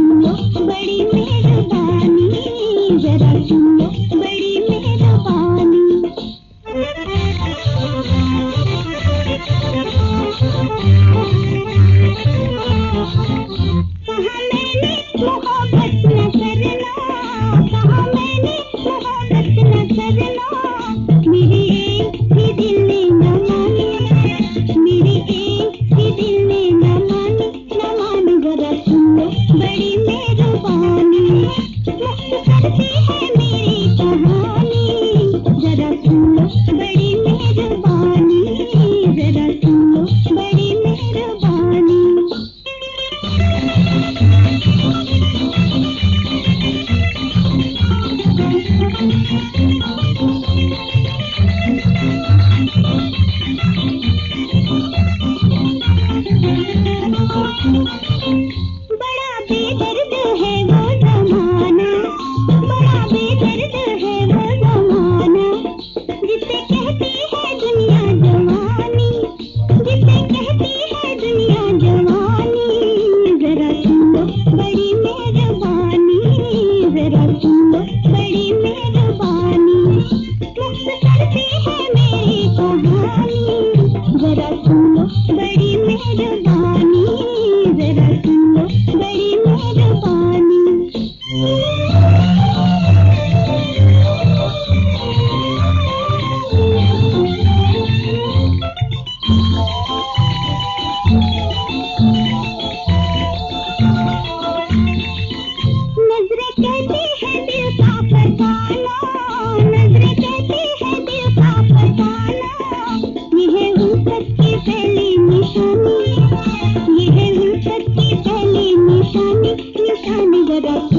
बड़ी Yeah. da da